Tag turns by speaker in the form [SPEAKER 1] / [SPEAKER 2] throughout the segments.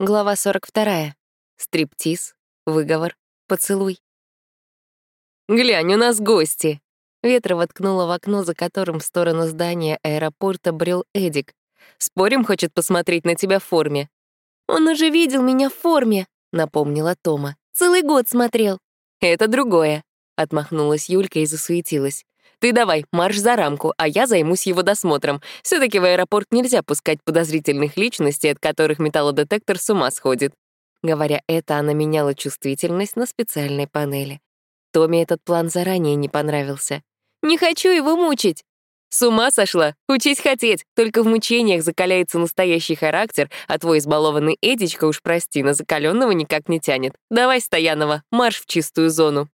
[SPEAKER 1] Глава 42. Стриптиз, выговор, поцелуй. «Глянь, у нас гости!» Ветра воткнула в окно, за которым в сторону здания аэропорта брел Эдик. «Спорим, хочет посмотреть на тебя в форме?»
[SPEAKER 2] «Он уже видел меня в форме», — напомнила Тома. «Целый год смотрел».
[SPEAKER 1] «Это другое», — отмахнулась Юлька и засуетилась. Ты давай, марш за рамку, а я займусь его досмотром. все таки в аэропорт нельзя пускать подозрительных личностей, от которых металлодетектор с ума сходит. Говоря это, она меняла чувствительность на специальной панели. Томе этот план заранее не понравился.
[SPEAKER 2] «Не хочу его мучить!»
[SPEAKER 1] «С ума сошла? Учись хотеть! Только в мучениях закаляется настоящий характер, а твой избалованный Эдичка, уж прости, на закаленного никак не тянет. Давай, Стоянова, марш в чистую зону!»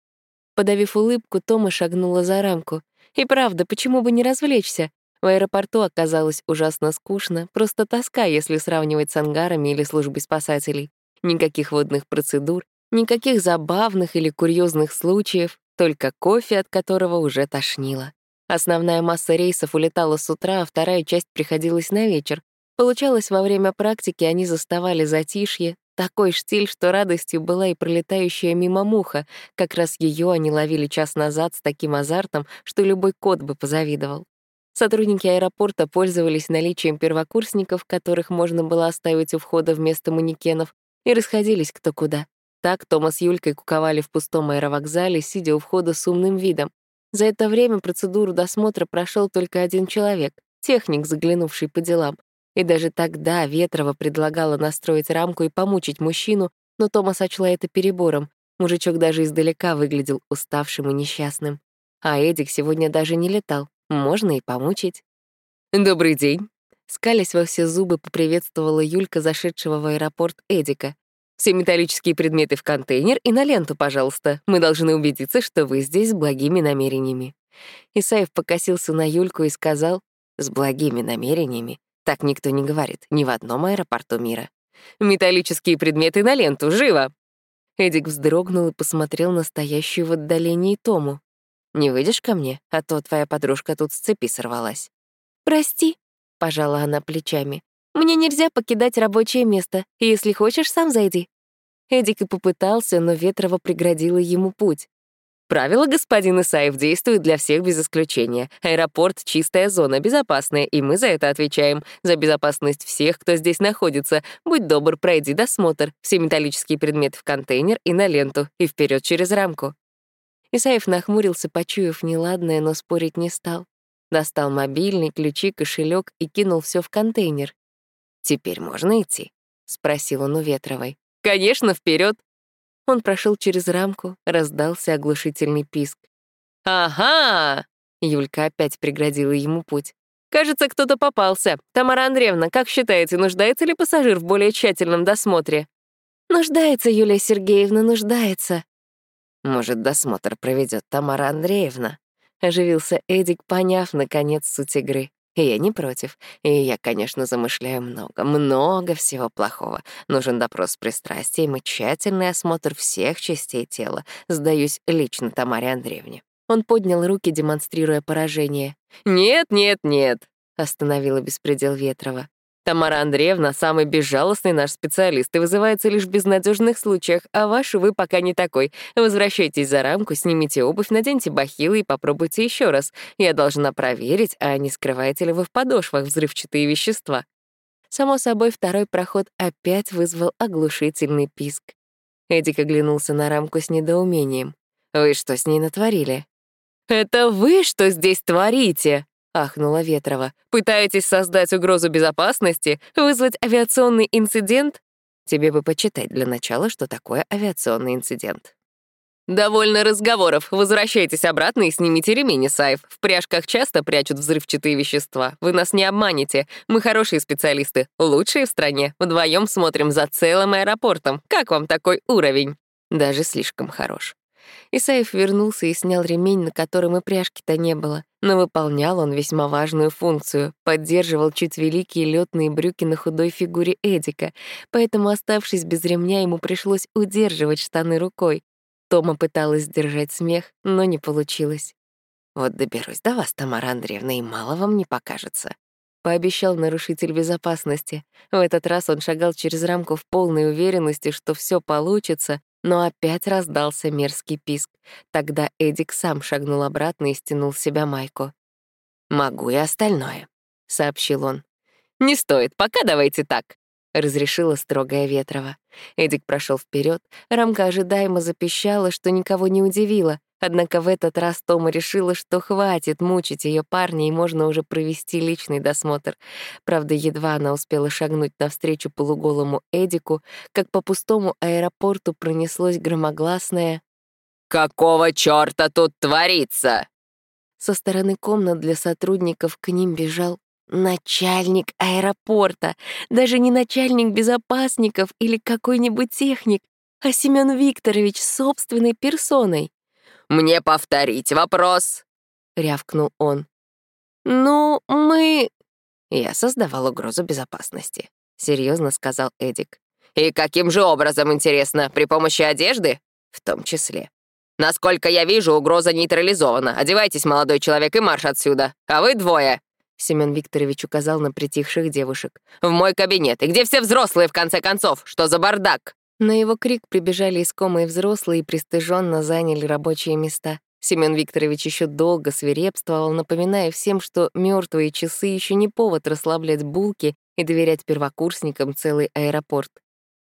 [SPEAKER 1] Подавив улыбку, Тома шагнула за рамку. И правда, почему бы не развлечься? В аэропорту оказалось ужасно скучно, просто тоска, если сравнивать с ангарами или службой спасателей. Никаких водных процедур, никаких забавных или курьезных случаев, только кофе, от которого уже тошнило. Основная масса рейсов улетала с утра, а вторая часть приходилась на вечер. Получалось, во время практики они заставали затишье, такой штиль, что радостью была и пролетающая мимо муха. Как раз ее они ловили час назад с таким азартом, что любой кот бы позавидовал. Сотрудники аэропорта пользовались наличием первокурсников, которых можно было оставить у входа вместо манекенов, и расходились кто куда. Так Тома с Юлькой куковали в пустом аэровокзале, сидя у входа с умным видом. За это время процедуру досмотра прошел только один человек — техник, заглянувший по делам. И даже тогда Ветрова предлагала настроить рамку и помучить мужчину, но Тома сочла это перебором. Мужичок даже издалека выглядел уставшим и несчастным. А Эдик сегодня даже не летал. Можно и помучить. «Добрый день!» Скалясь во все зубы, поприветствовала Юлька, зашедшего в аэропорт Эдика. «Все металлические предметы в контейнер и на ленту, пожалуйста. Мы должны убедиться, что вы здесь с благими намерениями». Исаев покосился на Юльку и сказал «с благими намерениями». Так никто не говорит, ни в одном аэропорту мира. «Металлические предметы на ленту, живо!» Эдик вздрогнул и посмотрел на стоящую в отдалении Тому. «Не выйдешь ко мне, а то твоя подружка тут с цепи сорвалась».
[SPEAKER 2] «Прости», — пожала она плечами. «Мне нельзя покидать рабочее место. Если хочешь, сам зайди».
[SPEAKER 1] Эдик и попытался, но Ветрова преградила ему путь. Правила господин Исаев действуют для всех без исключения. Аэропорт — чистая зона, безопасная, и мы за это отвечаем. За безопасность всех, кто здесь находится. Будь добр, пройди досмотр. Все металлические предметы в контейнер и на ленту, и вперед через рамку. Исаев нахмурился, почуяв неладное, но спорить не стал. Достал мобильный, ключи, кошелек и кинул все в контейнер. «Теперь можно идти?» — спросил он у Ветровой. «Конечно, вперед! Он прошел через рамку, раздался оглушительный писк. «Ага!» — Юлька опять преградила ему путь. «Кажется, кто-то попался. Тамара Андреевна, как считаете, нуждается ли пассажир в более тщательном досмотре?»
[SPEAKER 2] «Нуждается, Юлия Сергеевна, нуждается».
[SPEAKER 1] «Может, досмотр проведет Тамара Андреевна?» — оживился Эдик, поняв, наконец, суть игры. И я не против. И я, конечно, замышляю много, много всего плохого. Нужен допрос с пристрастием и тщательный осмотр всех частей тела. Сдаюсь лично Тамаре Андреевне. Он поднял руки, демонстрируя поражение. «Нет, нет, нет», — остановила беспредел Ветрова. Тамара Андреевна — самый безжалостный наш специалист и вызывается лишь в безнадежных случаях, а ваш, вы пока не такой. Возвращайтесь за рамку, снимите обувь, наденьте бахилы и попробуйте еще раз. Я должна проверить, а не скрываете ли вы в подошвах взрывчатые вещества. Само собой, второй проход опять вызвал оглушительный писк. Эдик оглянулся на рамку с недоумением. «Вы что с ней натворили?» «Это вы что здесь творите?» Ахнула Ветрова. «Пытаетесь создать угрозу безопасности? Вызвать авиационный инцидент?» Тебе бы почитать для начала, что такое авиационный инцидент. «Довольно разговоров. Возвращайтесь обратно и снимите ремень, Исаев. В пряжках часто прячут взрывчатые вещества. Вы нас не обманете. Мы хорошие специалисты, лучшие в стране. Вдвоем смотрим за целым аэропортом. Как вам такой уровень?» Даже слишком хорош. Исаев вернулся и снял ремень, на котором и пряжки-то не было. Но выполнял он весьма важную функцию, поддерживал чуть великие летные брюки на худой фигуре Эдика, поэтому, оставшись без ремня, ему пришлось удерживать штаны рукой. Тома пыталась сдержать смех, но не получилось. «Вот доберусь до вас, Тамара Андреевна, и мало вам не покажется», — пообещал нарушитель безопасности. В этот раз он шагал через рамку в полной уверенности, что все получится, но опять раздался мерзкий писк. Тогда Эдик сам шагнул обратно и стянул с себя майку. «Могу и остальное», — сообщил он. «Не стоит, пока давайте так», — разрешила строгая Ветрова. Эдик прошел вперед, рамка ожидаемо запищала, что никого не удивило. Однако в этот раз Тома решила, что хватит мучить ее парня и можно уже провести личный досмотр. Правда, едва она успела шагнуть навстречу полуголому Эдику, как по пустому аэропорту пронеслось громогласное «Какого чёрта тут творится?» Со стороны комнат для сотрудников к ним бежал начальник аэропорта, даже не начальник безопасников или какой-нибудь техник, а Семен Викторович собственной персоной. «Мне повторить вопрос», — рявкнул он. «Ну, мы...» Я создавал угрозу безопасности, — серьезно сказал Эдик. «И каким же образом, интересно, при помощи одежды?» «В том числе. Насколько я вижу, угроза нейтрализована. Одевайтесь, молодой человек, и марш отсюда. А вы двое...» Семен Викторович указал на притихших девушек. «В мой кабинет. И где все взрослые, в конце концов? Что за бардак?» На его крик прибежали искомые взрослые и пристыженно заняли рабочие места. Семен Викторович еще долго свирепствовал, напоминая всем, что мертвые часы еще не повод расслаблять булки и доверять первокурсникам целый аэропорт.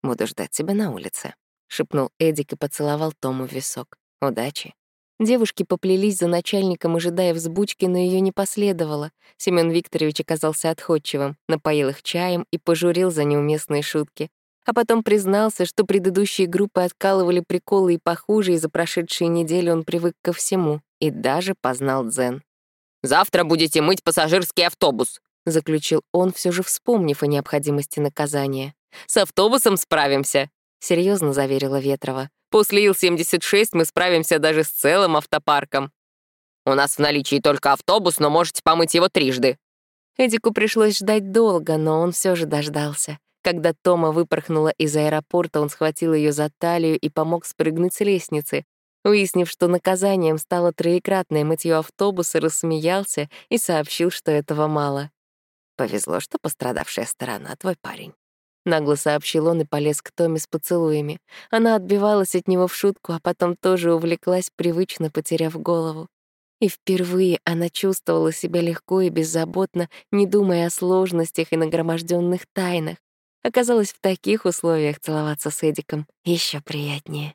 [SPEAKER 1] «Буду ждать тебя на улице», — шепнул Эдик и поцеловал Тому в висок. «Удачи». Девушки поплелись за начальником, ожидая взбучки, но ее не последовало. Семен Викторович оказался отходчивым, напоил их чаем и пожурил за неуместные шутки а потом признался, что предыдущие группы откалывали приколы и похуже, и за прошедшие недели он привык ко всему и даже познал дзен. «Завтра будете мыть пассажирский автобус», — заключил он, все же вспомнив о необходимости наказания. «С автобусом справимся», — серьезно заверила Ветрова. «После Ил-76 мы справимся даже с целым автопарком». «У нас в наличии только автобус, но можете помыть его трижды». Эдику пришлось ждать долго, но он все же дождался. Когда Тома выпорхнула из аэропорта, он схватил ее за талию и помог спрыгнуть с лестницы. Выяснив, что наказанием стало троекратное мытье автобуса, рассмеялся и сообщил, что этого мало. «Повезло, что пострадавшая сторона — твой парень». Нагло сообщил он и полез к Томе с поцелуями. Она отбивалась от него в шутку, а потом тоже увлеклась, привычно потеряв голову. И впервые она чувствовала себя легко и беззаботно, не думая о сложностях и нагроможденных тайнах. Оказалось, в таких условиях целоваться с Эдиком еще приятнее.